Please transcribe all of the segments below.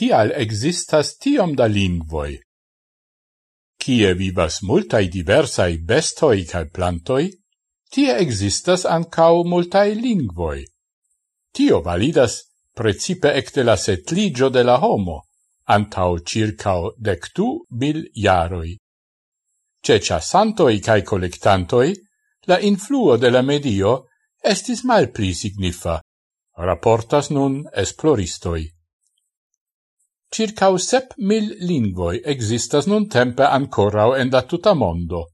kial existas tiom da lingvoi. Kie vivas multai diversai bestoi cae plantoi, tie existas ancau multai lingvoi. Tio validas precipe ecte la setligio de la homo, antau circao dectu bil jaroi. Ce ciasantoi cae collectantoi, la influo de la medio estis mal pli signifa, raportas nun esploristoi circau sep mil lingvoi existas nun tempe ancorau en la tuta mondo.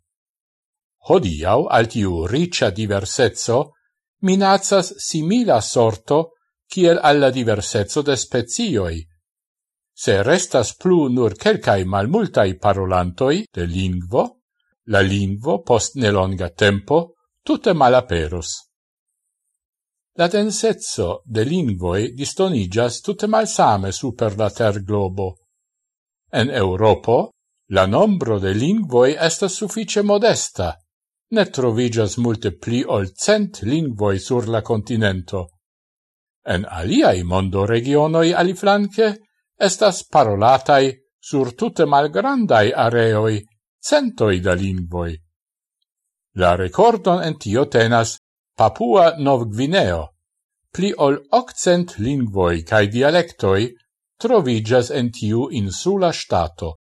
Hodiau, al tiu ricia diversezzo, minazas simila sorto kiel alla diversezzo de spezioi. Se restas plu nur quelcae malmultai parolantoi de lingvo, la lingvo post nelonga tempo tutte malaperos la densezzo de lingvoi distonigas tutte malsame super la ter globo. En Europo, la nombro de lingvoi estas suffice modesta, ne trovigas multe pli ol cent lingvoi sur la continento. En aliai mondo regionoi aliflanque estas parolatai sur tutte malgrandai areoi centoi da lingvoi. La recordon en tio tenas Papua Novgvineo, pli ol occent lingvoi cae dialectoi trovigas en tiu insula stato,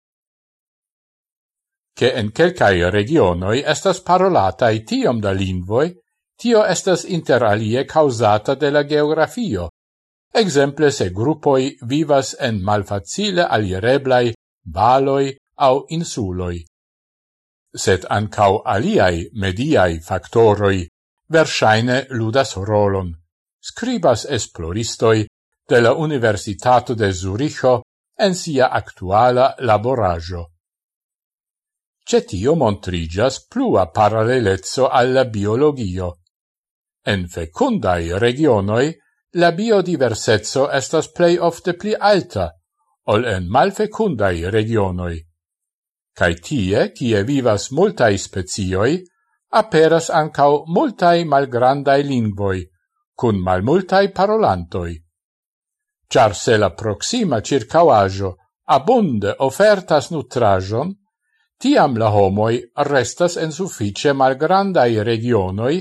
che en quelcae regionoi estas parolatai tiom da lingvoi, tio estas inter alie causata de la geografio, exemple se gruppoi vivas en malfacile alireblai baloi au insuloi. Sed ancau aliai mediai factoroi versaine ludas rolon scribas esploristoi de la Universitato de Zuricho en sia actuala laborajo. Cetio montrigas plua paralelezzo alla biologio. En fecundai regionoi la biodiversezzo estas plei ofte pli alta, ol en malfecundai regionoi. Cai tie, kie vivas multai spezioi, aperas ancau multai malgrandai lingvoi, cun malmultai parolantoi. Char se la proxima circauaggio abunde ofertas nutrajon, tiam la homoi restas en suffice malgrandai regionoi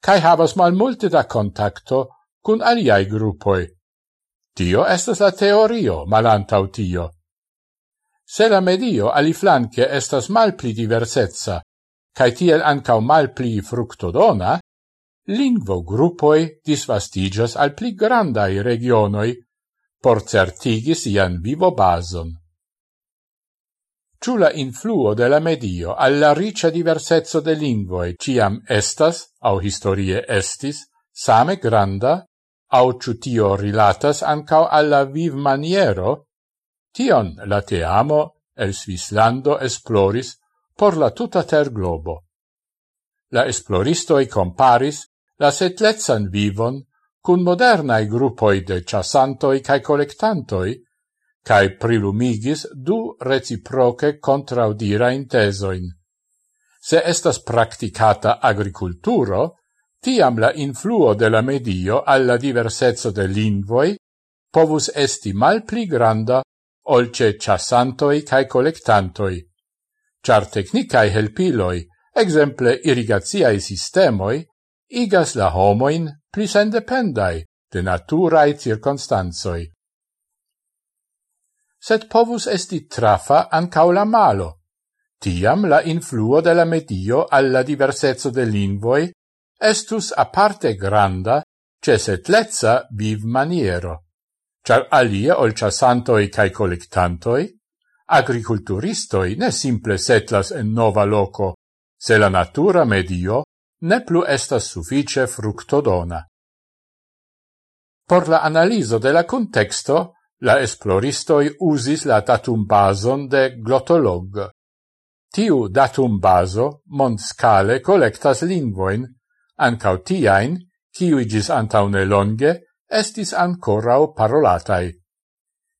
cae havas malmulte da contacto cun aliai gruppoi. Tio estas la teorio malantau tio. Se la medio aliflanque estas malpli diversezza, cae tiel ancau malpli fructodona, lingvo gruppoi disvastigas al pli grandai regionoi, por certigi sian vivo bason. Ciù la influo de la medio alla ricia diversezzo de lingvoi ciam estas, au historie estis, same granda, au ciutio rilatas ancau alla viv maniero, tion la teamo el Svislando esploris por la tuta ter globo. La esploristoi comparis la setlezzan vivon cun modernae gruppoi de chasantoi cae collectantoi, cae prilumigis du reciproce contraudira intesoin. Se estas practicata agriculturo, tiam la influo de la medio alla diversezzo de lingvoi povus esti mal pli granda olce chasantoi cae collectantoi. Char technicae helpiloi, exemple irrigaziae sistemoi, igas la homoin plis sendependai de naturae circonstanzoi. Sed povus esti trafa ancau la malo. Tiam la influo de la medio alla diversezzo de lingvoi estus aparte granda ce setlezza viv maniero. Char alie olciasantoi cae collectantoi, agriculturistoi ne simple setlas en nova loco, se la natura medio ne plu estas suffice fructodona. Por la analiso de la contexto, la esploristoi usis la datum bason de glotolog. Tiu datum baso mondscale collectas lingvoin, ancau tiain, ciuigis antaune longe, estis ancorau parolatai.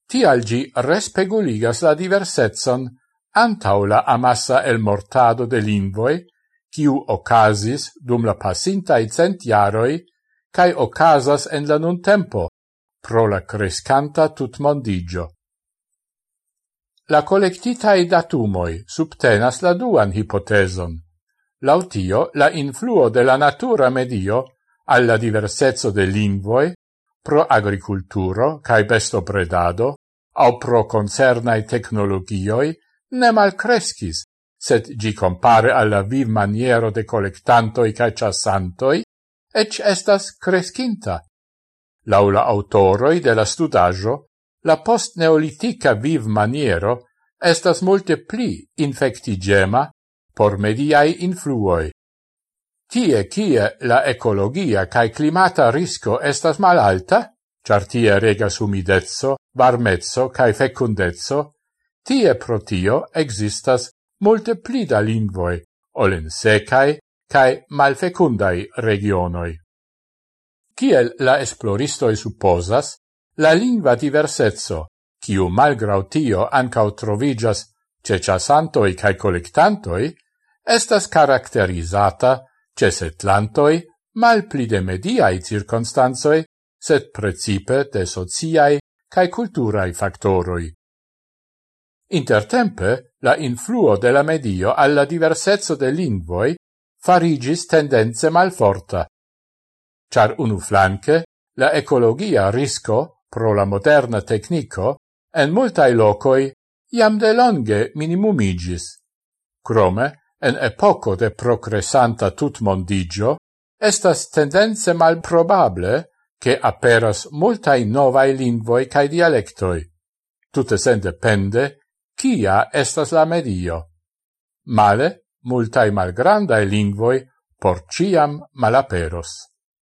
Tial gi respeguligas la diversetson antau la amassa el mortado de lingvoi kiu ocasis dum la pasintai cent jaroi cae ocasas en la nun tempo, pro la crescanta tut mondigio. La collectitae datumoi subtenas la duan hipoteson. Lautio, la influo de la natura medio alla diversezzo de lingvoi, pro agriculturo cae bestopredado, au pro concernae technologioi, ne malcrescis, sed gi compare alla viv maniero de collectantoi cae chassantoi, ec estas crescinta. Laula autoroi de la studaggio, la post-neolitica viv maniero estas multe pli infectigema por mediai influoi. Tie kie la ecologia cae climata risco estas malalta, char tie regas humidezzo, varmezzo cae fecundezzo, tie protio existas multe pli da lingvoi, ol in secae cae malfecundai regionoi. Ciel la esploristoi supposas, la lingva diversezzo, ciu malgrau tio ancau trovigas ce ciasantoi cae collectantoi, estas caracterizata ce setlantoi mal pli de mediae circonstanzoi, sed precipe de sociae cae culturae factoroi. Intertempe, la influo de la medio alla diversezzo de lingvoi farigis tendenze malforta. Char unu flanque, la ecologia risco, pro la moderna tecnico, en multae locoi iam de longe minimumigis. Crome, en epoco de progressanta tutmondigio, estas tendenze malprobable che aperas multae novae lingvoi cae dialectoi, tutte sen depende Kia estas la medio? Male, multae malgrandae lingvoi por ciam malaperos.